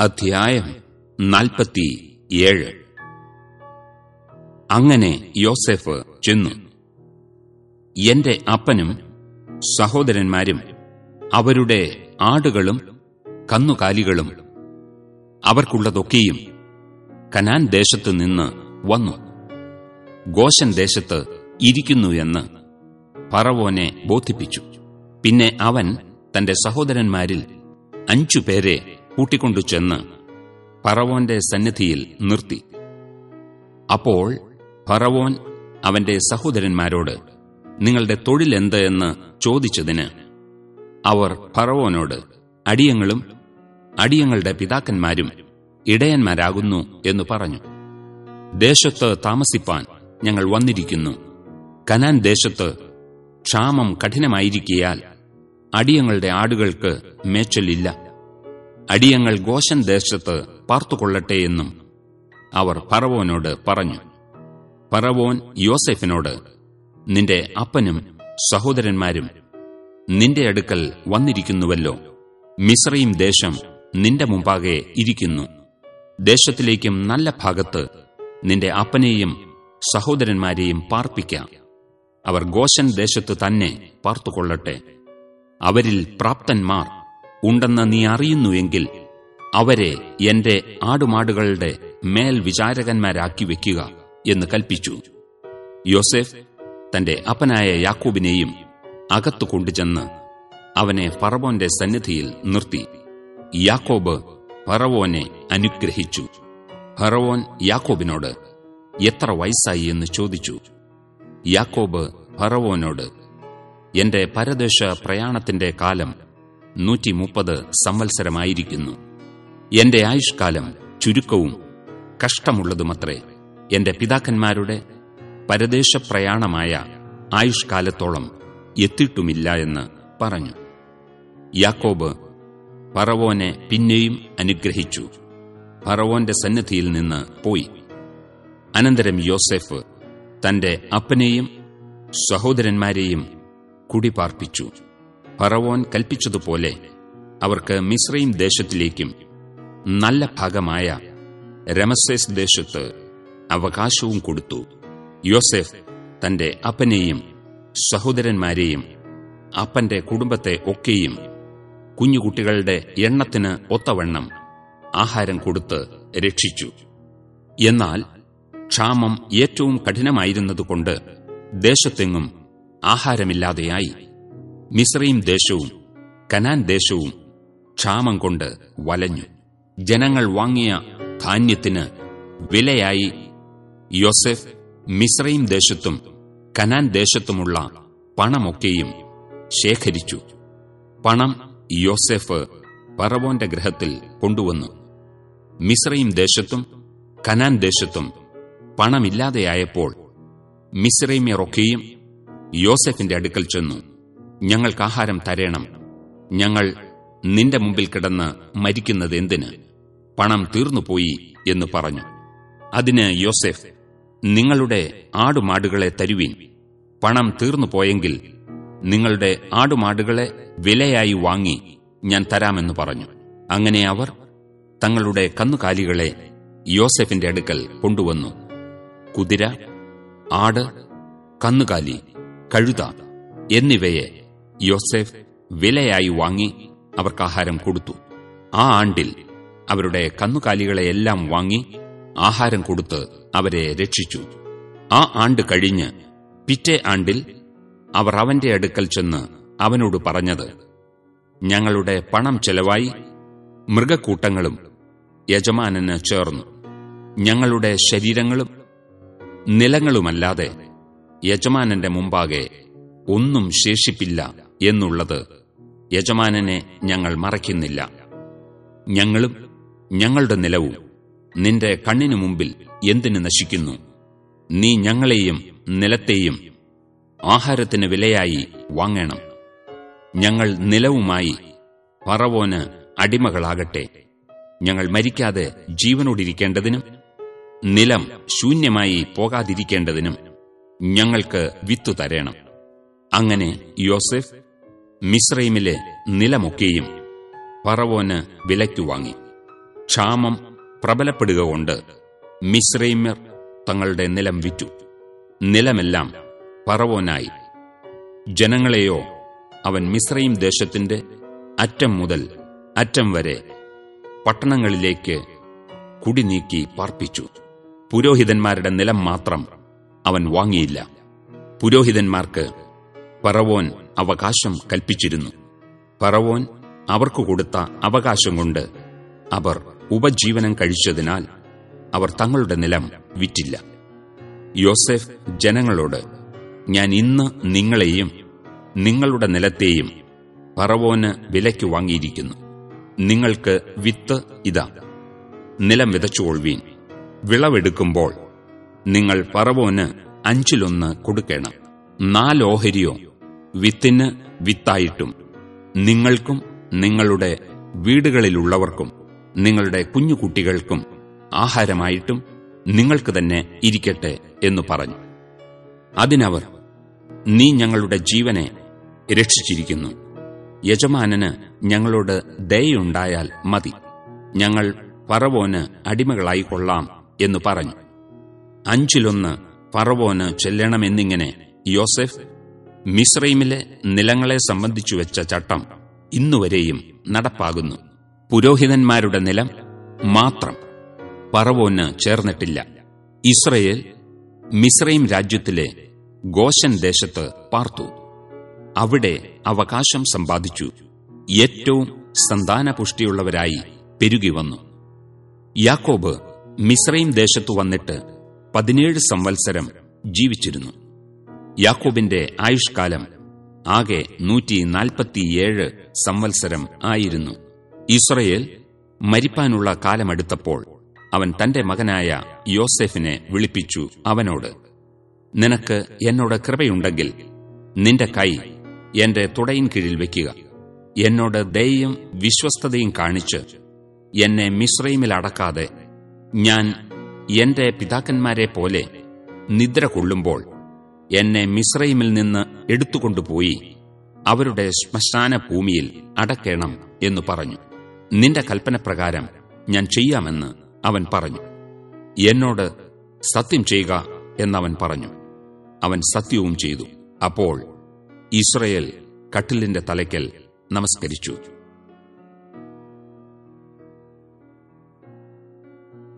അധ്യായം നാൽപ്പത്തി ഏഴ് അങ്ങനെ യോസെഫ് ചെന്നു. എന്റെ അപ്പനും സഹോദരന്മാരും അവരുടെ ആടുകളും കന്നുകാലികളും അവർക്കുള്ളതൊക്കെയും കനാൻ ദേശത്ത് നിന്ന് വന്നു. ഗോശൻ ദേശത്ത് ഇരിക്കുന്നു എന്ന് പറവോനെ ബോധിപ്പിച്ചു. പിന്നെ അവൻ തന്റെ സഹോദരന്മാരിൽ അഞ്ചുപേരെ കൂട്ടിക്കൊണ്ടു ചെന്ന് പറവോന്റെ സന്നിധിയിൽ നിർത്തി. അപ്പോൾ പറവോൻ അവന്റെ സഹോദരന്മാരോട് നിങ്ങളുടെ തൊഴിലെന്ത് എന്ന് ചോദിച്ചതിന് അവർ ഫറവോനോട് അടിയങ്ങളും അടിയങ്ങളുടെ പിതാക്കന്മാരും ഇടയന്മാരാകുന്നു എന്ന് പറഞ്ഞു. ദേശത്ത് താമസിപ്പാൻ ഞങ്ങൾ വന്നിരിക്കുന്നു. കനാൻ ദേശത്ത് ക്ഷാമം കഠിനമായിരിക്കിയാൽ അടിയങ്ങളുടെ ആടുകൾക്ക് മേച്ചലില്ല. അടിയങ്ങൾ ഗോശൻ ദേശത്ത് പാർത്തുകൊള്ളട്ടെ എന്നും അവർ പറവോനോട് പറഞ്ഞു. പറവോൻ യോസെഫിനോട് നിന്റെ അപ്പനും സഹോദരന്മാരും നിന്റെ അടുക്കൽ വന്നിരിക്കുന്നുവല്ലോ. മിശ്രയും ദേശം നിന്റെ മുമ്പാകെ ഇരിക്കുന്നു. ദേശത്തിലേക്കും നല്ല ഭാഗത്ത് നിന്റെ അപ്പനെയും സഹോദരന്മാരെയും പാർപ്പിക്കാം. അവർ ഗോശൻ ദേശത്ത് തന്നെ പാർത്തുകൊള്ളട്ടെ. അവരിൽ പ്രാപ്തന്മാർ ഉണ്ടെന്ന് നീ അറിയുന്നുവെങ്കിൽ അവരെ എന്റെ ആടുമാടുകളുടെ മേൽ വിചാരകന്മാരാക്കി വെക്കുക എന്ന് കൽപ്പിച്ചു. യോസെഫ് തന്റെ അപ്പനായ യാക്കൂബിനെയും അകത്തു കൊണ്ടുചെന്ന് അവനെ ഫറവോന്റെ സന്നിധിയിൽ നിർത്തി. യാക്കോബ് ഫറവോനെ അനുഗ്രഹിച്ചു. ഫറവോൻ യാക്കോബിനോട് എത്ര വയസ്സായി? എന്ന് ചോദിച്ചു. യാക്കോബ് ഫറവോനോട് എന്റെ പരദേശ പ്രയാണത്തിന്റെ കാലം നൂറ്റി മുപ്പത് സംവത്സരമായിരിക്കുന്നു. എന്റെ ആയുഷ്കാലം ചുരുക്കവും കഷ്ടമുള്ളതുമത്രേ എന്റെ പിതാക്കന്മാരുടെ പരദേശ പ്രയാണമായ ആയുഷ്കാലത്തോളം എത്തിയിട്ടുമില്ല എന്ന് പറഞ്ഞു. യാക്കോബ് പറവോനെ പിന്നെയും അനുഗ്രഹിച്ചു. പറവോന്റെ സന്നിധിയിൽ നിന്ന് പോയി. അനന്തരം യോസെഫ് തന്റെ അപ്പനെയും സഹോദരന്മാരെയും കുടിപാർപ്പിച്ചു. ഫറവോൻ കൽപ്പിച്ചതുപോലെ അവർക്ക് മിശ്രയും ദേശത്തിലേക്കും നല്ല ഭാഗമായ രമസേസ് ദേശത്ത് അവകാശവും കൊടുത്തു. യോസെഫ് തന്റെ അപ്പനെയും സഹോദരന്മാരെയും അപ്പന്റെ കുടുംബത്തെ ഒക്കെയും കുഞ്ഞുകുട്ടികളുടെ എണ്ണത്തിന് ഒത്തവണ്ണം ആഹാരം കൊടുത്ത് രക്ഷിച്ചു. എന്നാൽ ക്ഷാമം ഏറ്റവും കഠിനമായിരുന്നതുകൊണ്ട് ദേശത്തെങ്ങും ആഹാരമില്ലാതെയായി. മിശ്രയും ദേശവും കനാൻ ദേശവും ക്ഷാമം കൊണ്ട് വലഞ്ഞു. ജനങ്ങൾ വാങ്ങിയ ധാന്യത്തിന് വിലയായി യോസെഫ് മിശ്രയും ദേശത്തും കനാൻ ദേശത്തുമുള്ള പണമൊക്കെയും ശേഖരിച്ചു. പണം യോസെഫ് പറവോന്റെ ഗ്രഹത്തിൽ കൊണ്ടുവന്നു. മിശ്രയും ദേശത്തും കനാൻ ദേശത്തും പണമില്ലാതെയായപ്പോൾ മിശ്രൈമ്യറൊക്കെയും യോസെഫിന്റെ അടുക്കൽ ചെന്നു. ഞങ്ങൾക്ക് ആഹാരം തരേണം. ഞങ്ങൾ നിന്റെ മുമ്പിൽ കിടന്ന് മരിക്കുന്നത് എന്തിന്? പണം തീർന്നുപോയി എന്ന് പറഞ്ഞു. അതിന് യോസെഫ് നിങ്ങളുടെ ആടുമാടുകളെ തരുവിൻ. പണം തീർന്നുപോയെങ്കിൽ നിങ്ങളുടെ ആടുമാടുകളെ വിലയായി വാങ്ങി ഞാൻ തരാമെന്ന് പറഞ്ഞു. അങ്ങനെ അവർ തങ്ങളുടെ കന്നുകാലികളെ യോസെഫിന്റെ അടുക്കൽ കൊണ്ടുവന്നു. കുതിര ആട് കന്നുകാലി കഴുത എന്നിവയെ യോസെഫ് വിലയായി വാങ്ങി അവർക്ക് ആഹാരം കൊടുത്തു. ആ ആണ്ടിൽ അവരുടെ കന്നുകാലികളെയെല്ലാം വാങ്ങി ആഹാരം കൊടുത്ത് അവരെ രക്ഷിച്ചു. ആ ആണ്ട് കഴിഞ്ഞ് പിറ്റേ ആണ്ടിൽ അവർ അവന്റെ അടുക്കൽ ചെന്ന് അവനോട് പറഞ്ഞത് ഞങ്ങളുടെ പണം ചെലവായി മൃഗക്കൂട്ടങ്ങളും യജമാനന് ചേർന്നു. ഞങ്ങളുടെ ശരീരങ്ങളും നിലങ്ങളുമല്ലാതെ യജമാനന്റെ മുമ്പാകെ ഒന്നും ശേഷിപ്പില്ല. എന്നുള്ളത് യജമാനനെ ഞങ്ങൾ മറയ്ക്കുന്നില്ല. ഞങ്ങളും ഞങ്ങളുടെ നിലവും നിന്റെ കണ്ണിനു മുമ്പിൽ എന്തിന് നശിക്കുന്നു? നീ ഞങ്ങളെയും നിലത്തെയും ആഹാരത്തിന് വിലയായി വാങ്ങണം. ഞങ്ങൾ നിലവുമായി പറവോന് അടിമകളാകട്ടെ. ഞങ്ങൾ മരിക്കാതെ ജീവനോടിരിക്കേണ്ടതിനും നിലം ശൂന്യമായി പോകാതിരിക്കേണ്ടതിനും ഞങ്ങൾക്ക് വിത്തു തരേണം അങ്ങനെ യോസെഫ് മിശ്രൈമിലെ നിലമൊക്കെയും പറവോന് വിലയ്ക്കു വാങ്ങി. ക്ഷാമം പ്രബലപ്പെടുക കൊണ്ട് മിശ്രൈമ്യർ തങ്ങളുടെ നിലം വിറ്റു. നിലമെല്ലാം പറവോനായി ജനങ്ങളെയോ അവൻ മിസ്രൈം ദേശത്തിന്റെ അറ്റം മുതൽ അറ്റം വരെ പട്ടണങ്ങളിലേക്ക് കുടിനീക്കി പാർപ്പിച്ചു. പുരോഹിതന്മാരുടെ നിലം മാത്രം അവൻ വാങ്ങിയില്ല. പുരോഹിതന്മാർക്ക് പറവോൻ അവകാശം കൽപ്പിച്ചിരുന്നു. പറവോൻ അവർക്കു കൊടുത്ത അവകാശം കൊണ്ട് അവർ ഉപജീവനം കഴിച്ചതിനാൽ അവർ തങ്ങളുടെ നിലം വിറ്റില്ല. യോസെഫ് ജനങ്ങളോട് ഞാൻ ഇന്ന് നിങ്ങളെയും നിങ്ങളുടെ നിലത്തെയും പറവോന് വിലയ്ക്ക് വാങ്ങിയിരിക്കുന്നു. നിങ്ങൾക്ക് വിത്ത് ഇതാ. നിലം വിതച്ചുകൊള്ളുവീൻ. വിളവെടുക്കുമ്പോൾ നിങ്ങൾ പറവോന് അഞ്ചിലൊന്ന് കൊടുക്കണം. നാലോഹരിയോ വിത്തിന് വിത്തായിട്ടും. നിങ്ങൾക്കും നിങ്ങളുടെ വീടുകളിലുള്ളവർക്കും നിങ്ങളുടെ കുഞ്ഞുകുട്ടികൾക്കും ആഹാരമായിട്ടും നിങ്ങൾക്ക് തന്നെ ഇരിക്കട്ടെ എന്ന് പറഞ്ഞു. അതിനവർ നീ ഞങ്ങളുടെ ജീവനെ രക്ഷിച്ചിരിക്കുന്നു. യജമാനന് ഞങ്ങളോട് ദയുണ്ടായാൽ മതി. ഞങ്ങൾ പറവോന് അടിമകളായി കൊള്ളാം എന്ന് പറഞ്ഞു. അഞ്ചിലൊന്ന് പറവോന് ചെല്ലണമെന്നിങ്ങനെ യോസെഫ് മിശ്രൈമിലെ നിലങ്ങളെ സംബന്ധിച്ചു വെച്ച ചട്ടം ഇന്നുവരെയും നടപ്പാകുന്നു. പുരോഹിതന്മാരുടെ നിലം മാത്രം പറവോന് ചേർന്നിട്ടില്ല. ഇസ്രയേൽ മിശ്രൈം രാജ്യത്തിലെ ഗോശൻ ദേശത്ത് പാർത്തു. അവിടെ അവകാശം സമ്പാദിച്ചു. ഏറ്റവും സന്താനപുഷ്ടിയുള്ളവരായി പെരുകി വന്നു. യാക്കോബ് മിശ്രൈം ദേശത്തു വന്നിട്ട് പതിനേഴ് സംവത്സരം ജീവിച്ചിരുന്നു. യാക്കോബിന്റെ ആയുഷ്കാലം ആകെ നൂറ്റി നാൽപ്പത്തിയേഴ് സംവത്സരം ആയിരുന്നു. ഇസ്രയേൽ മരിപ്പാനുള്ള കാലമെടുത്തപ്പോൾ അവൻ തന്റെ മകനായ യോസെഫിനെ വിളിപ്പിച്ചു അവനോട് നിനക്ക് എന്നോട് കൃപയുണ്ടെങ്കിൽ നിന്റെ കൈ എന്റെ തുടയിൻ കീഴിൽ വയ്ക്കുക എന്നോട് ദയയും വിശ്വസ്തതയും കാണിച്ച് എന്നെ മിശ്രൈമിൽ അടക്കാതെ ഞാൻ എന്റെ പിതാക്കന്മാരെ പോലെ നിദ്ര കൊള്ളുമ്പോൾ എന്നെ മിശ്രൈമിൽ നിന്ന് എടുത്തുകൊണ്ടുപോയി. അവരുടെ ശ്മശാന ഭൂമിയിൽ അടക്കേണം എന്ന് പറഞ്ഞു. നിന്റെ കൽപ്പനപ്രകാരം ഞാൻ ചെയ്യാമെന്ന് അവൻ പറഞ്ഞു. എന്നോട് സത്യം ചെയ്യുക എന്നവൻ പറഞ്ഞു. അവൻ സത്യവും ചെയ്തു. അപ്പോൾ ഇസ്രയേൽ കട്ടിലിന്റെ തലയ്ക്കൽ നമസ്കരിച്ചു.